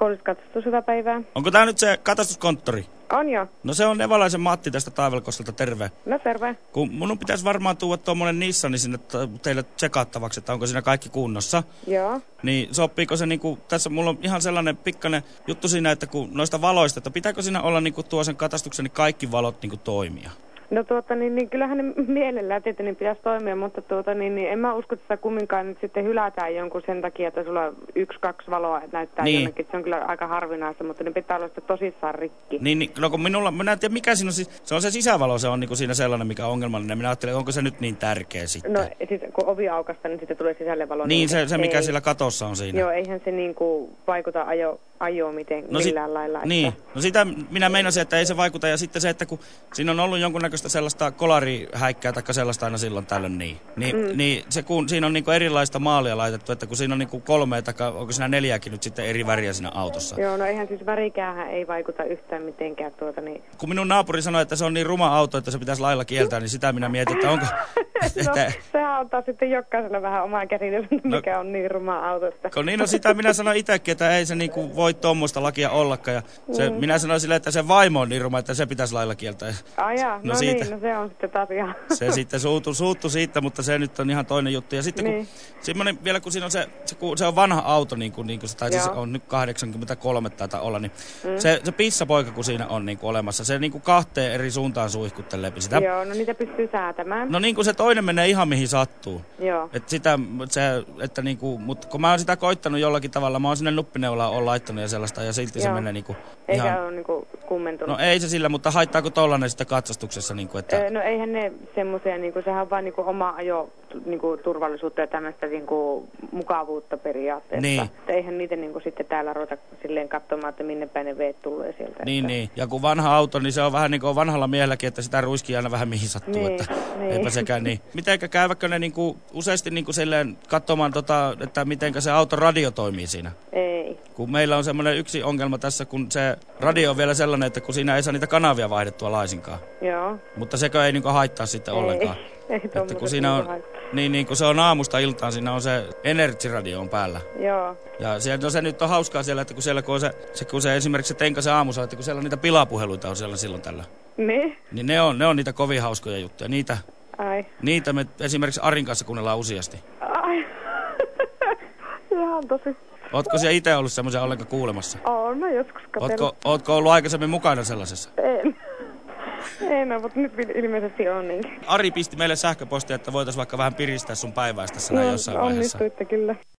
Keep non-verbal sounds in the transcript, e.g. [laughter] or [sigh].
Koulutuskatsastus, hyvää päivää. Onko tämä nyt se katastuskonttori? On jo. No se on Nevalaisen Matti tästä Taivalkostelta, terve. No terve. Kun mun pitäisi varmaan tuoda tuommoinen Nissani sinne teille tsekattavaksi, että onko siinä kaikki kunnossa. Joo. Niin sopiiko se niinku, tässä mulla on ihan sellainen pikkainen juttu siinä, että kun noista valoista, että pitääkö siinä olla niinku tuo sen katastuksen, niin kaikki valot niinku toimia? No tuota, niin, niin kyllähän ne [laughs] mielellään tietenkin niin pitäisi toimia, mutta tuota, niin, niin en mä usko, että sitä kumminkaan nyt sitten hylätään jonkun sen takia, että sulla yksi, kaksi valoa näyttää Niin. jonnekin. Se on kyllä aika harvinaista, mutta ne pitää olla sitten tosissaan rikki. Niin, niin no kun minulla, minä en tiedä mikä siinä on, siis, se on se sisävalo, se on niinku siinä sellainen, mikä on ongelmallinen. Minä ajattelen, onko se nyt niin tärkeä sitten? No siis kun ovi aukasta, niin sitten tulee sisälle valo. niin, se, se mikä ei. siellä katossa on siinä. Joo, eihän se niin kuin vaikuta ajo, ajoon miten, No, si- millään lailla. Niin, Että, no sitä minä meinasin, että ei se vaikuta. Ja sitten se, että kun siinä on ollut jonkunnäköistä sellaista kolarihäikkää tai sellaista aina silloin tällöin niin. Niin, mm. niin se, kun siinä on niinku erilaista maalia laitettu, että kun siinä on niinku kolme tai onko siinä neljäkin nyt sitten eri väriä siinä autossa. Joo, no eihän siis värikäähän ei vaikuta yhtään mitenkään tuota, niin Kun minun naapuri sanoi, että se on niin ruma auto, että se pitäisi lailla kieltää, niin sitä minä mietin, että onko... No, sehän ottaa sitten jokaisella vähän omaa käsitys, No. mikä on niin ruma autosta. kun niin no sitä minä sanoin itsekin, että ei se niinku voi tuommoista lakia ollakaan. Ja se, Mm. minä sanoin sille, että se vaimo on niin ruma, että se pitäisi lailla kieltää. Ai jaa, no, No no siitä. niin, no se on sitten taas ihan... Se sitten suuttu, suuttu siitä, mutta se nyt on ihan toinen juttu. Ja sitten kun, Niin. semmoinen, vielä kun siinä on se, se, kun se on vanha auto, niin kuin, niin kuin se, tai siis on nyt 83 taitaa olla, niin mm. se, se pissapoika, kun siinä on niin kuin olemassa, se niin kuin kahteen eri suuntaan suihkuttelee sitä. Joo, no niitä pystyy säätämään. No niin kuin se toinen menee ihan mihin sattuu. Joo. Et sitä, se, että niinku, mutta kun mä oon sitä koittanut jollakin tavalla, mä oon sinne nuppineulaan on laittanut ja sellaista, ja silti se Joo. menee niinku Eikä ihan... ole niinku kummentunut. No ei se sillä, mutta haittaako tollanen sitten katsastuksessa, niinku, että... Öö, no eihän ne semmoisia, niinku, sehän on vain niinku oma ajo niinku, turvallisuutta ja tämmöistä niinku, mukavuutta periaatteessa. Niin. Että eihän niitä niinku, sitten täällä ruveta silleen katsomaan, että minne päin ne veet tulee sieltä. Niin, että... niin. Ja kun vanha auto, niin se on vähän niin kuin vanhalla miehelläkin, että sitä ruiskii aina vähän mihin sattuu. Niin, että niin. Eipä sekään niin. Mitenkä käyvätkö ne niin kuin useasti niin kuin silleen katsomaan, tota, että mitenkä se auton radio toimii siinä? Ei. Kun meillä on semmoinen yksi ongelma tässä, kun se radio on vielä sellainen, että kun siinä ei saa niitä kanavia vaihdettua laisinkaan. Joo. Mutta sekö ei niin kuin haittaa sitten Ei. ollenkaan. [laughs] Ei Että kun siinä niinku on, haittaa. niin, niin kun se on aamusta iltaan, siinä on se Energy-radio on päällä. Joo. Ja se, no se nyt on hauskaa siellä, että kun siellä kun on se, se, kun se esimerkiksi se tenka se aamussa, että kun siellä on niitä pilapuheluita on siellä silloin tällä. Niin? Niin ne on, ne on niitä kovin hauskoja juttuja. Niitä, Ai. niitä me esimerkiksi Arin kanssa kuunnellaan useasti. Ai. [laughs] Ihan tosi. Ootko siellä itse ollut semmoisia ollenkaan kuulemassa? Oon mä joskus katsellut. Ootko, ootko ollut aikaisemmin mukana sellaisessa? En. [laughs] En no, mutta nyt ilmeisesti on niin. Ari pisti meille sähköpostia, että voitaisiin vaikka vähän piristää sun päiväistä tässä näin jossain vaiheessa. onnistuitte kyllä.